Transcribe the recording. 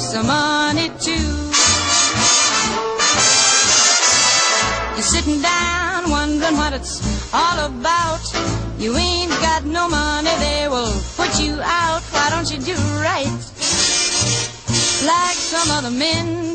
some money too. You're sitting down wondering what it's all about. You ain't got no money, they will put you out. Why don't you do right like some other men?